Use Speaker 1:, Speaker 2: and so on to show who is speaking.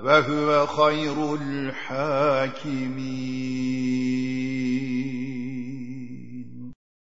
Speaker 1: وهو خير الحاكمين